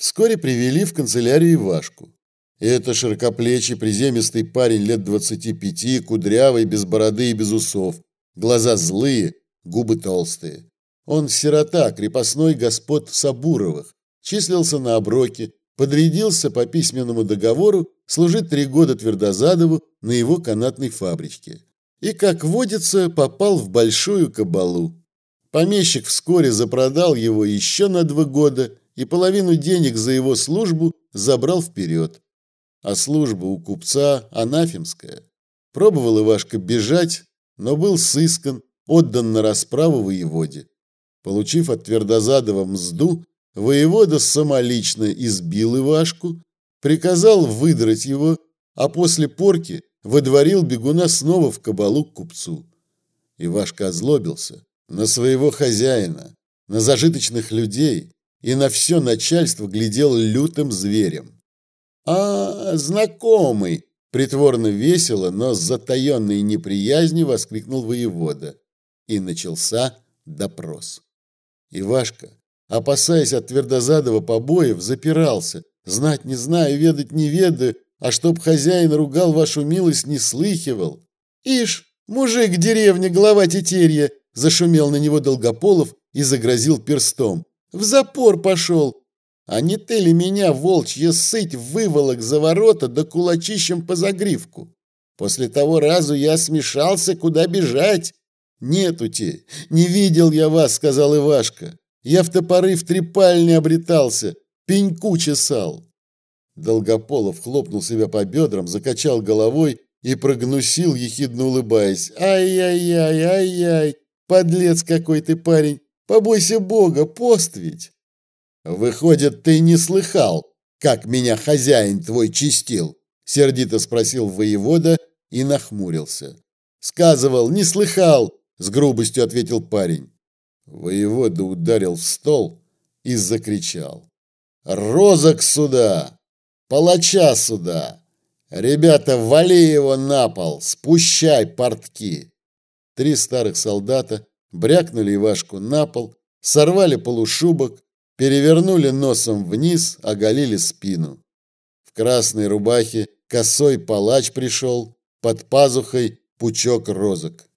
Вскоре привели в канцелярию Ивашку. Это широкоплечий, приземистый парень лет двадцати пяти, кудрявый, без бороды и без усов. Глаза злые, губы толстые. Он сирота, крепостной господ Сабуровых. Числился на оброке, подрядился по письменному договору служить три года Твердозадову на его канатной фабричке. И, как водится, попал в большую кабалу. Помещик вскоре запродал его еще на два года и половину денег за его службу забрал вперед. А служба у купца анафемская. Пробовал Ивашка бежать, но был сыскан, отдан на расправу воеводе. Получив от Твердозадова мзду, воевода самолично избил Ивашку, приказал выдрать его, а после порки выдворил бегуна снова в кабалу к купцу. Ивашка озлобился на своего хозяина, на зажиточных людей и на все начальство глядел лютым зверем. «А, знакомый!» – притворно весело, но с затаенной неприязнью воскликнул воевода. И начался допрос. Ивашка, опасаясь от Твердозадова побоев, запирался. Знать не знаю, ведать не ведаю, а чтоб хозяин ругал вашу милость, не слыхивал. Ишь, мужик деревни, глава тетерья, зашумел на него Долгополов и загрозил перстом. В запор пошел. А не ты ли меня, волчья сыть, выволок за ворота да кулачищем по загривку? После того разу я смешался, куда бежать. Нету те, не видел я вас, сказал Ивашка. Я в топоры в трепальне обретался, пеньку чесал. Долгополов хлопнул себя по бедрам, закачал головой и прогнусил, ехидно улыбаясь. «Ай-яй-яй, ай-яй, подлец какой ты парень, побойся Бога, пост ведь!» «Выходит, ты не слыхал, как меня хозяин твой чистил?» Сердито спросил воевода и нахмурился. «Сказывал, не слыхал!» С грубостью ответил парень. Воевода ударил в стол и закричал. «Розок сюда! Палача сюда! Ребята, вали его на пол! Спущай портки!» Три старых солдата брякнули Ивашку на пол, сорвали полушубок, перевернули носом вниз, оголили спину. В красной рубахе косой палач пришел, под пазухой пучок розок.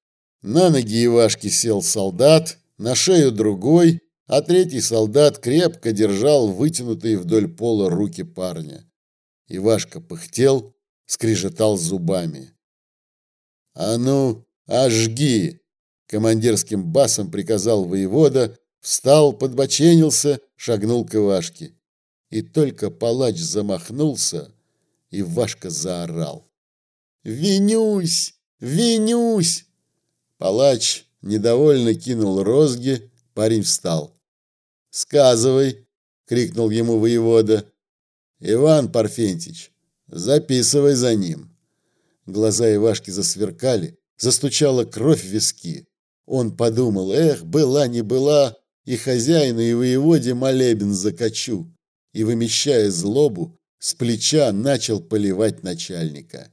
На ноги Ивашки сел солдат, на шею другой, а третий солдат крепко держал вытянутые вдоль пола руки парня. Ивашка пыхтел, скрежетал зубами. «А ну, ожги!» — командирским басом приказал воевода, Встал, подбоченился, шагнул к Ивашке. И только палач замахнулся, Ивашка заорал. «Винюсь! Винюсь!» Палач недовольно кинул розги, парень встал. «Сказывай!» — крикнул ему воевода. «Иван Парфентич, записывай за ним!» Глаза Ивашки засверкали, застучала кровь в виски. Он подумал, эх, была не была, и хозяину, и воеводе молебен закачу, и, вымещая злобу, с плеча начал поливать начальника.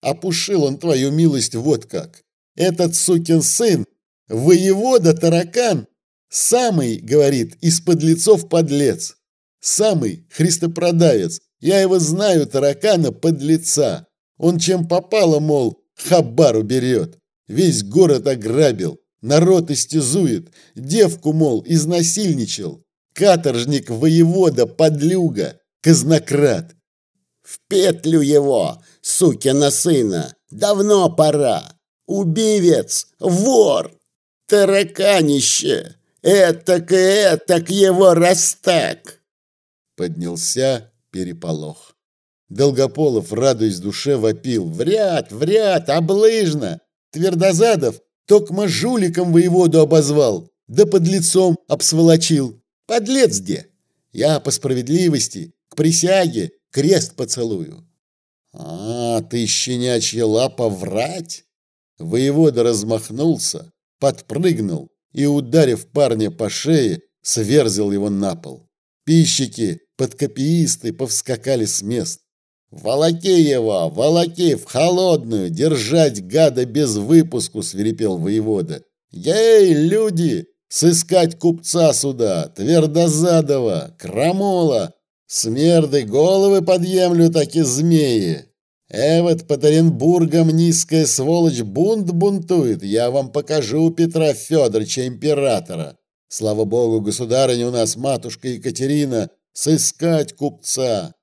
Опушил он твою милость вот как. Этот сукин сын, воевода таракан, самый, говорит, из подлецов подлец, самый христопродавец. Я его знаю, таракана, подлеца. Он чем попало, мол, хабару берет. Весь город ограбил, Народ истязует, девку, мол, изнасильничал. Каторжник, воевода, подлюга, казнократ. В петлю его, сукина сына, давно пора. Убивец, вор, тараканище, этак и этак его растак. Поднялся переполох. Долгополов, радуясь душе, вопил. «Вряд, вряд, облыжно! Твердозадов Токма жуликом воеводу обозвал, да под лицом обсволочил. Подлец где? Я по справедливости, к присяге, крест поцелую. А, ты, щенячья лапа, врать? Воевода размахнулся, подпрыгнул и, ударив парня по шее, сверзил его на пол. Пищики, подкопиисты повскакали с мест. «Волоки его! Волоки в холодную! Держать гада без выпуску!» — свирепел воевода. «Ей, люди! Сыскать купца сюда! Твердозадова! Крамола! Смерды головы подъемлю, таки змеи. Эвот под Оренбургом низкая сволочь бунт бунтует. Я вам покажу Петра Федоровича императора. Слава богу, государыня у нас матушка Екатерина, сыскать купца.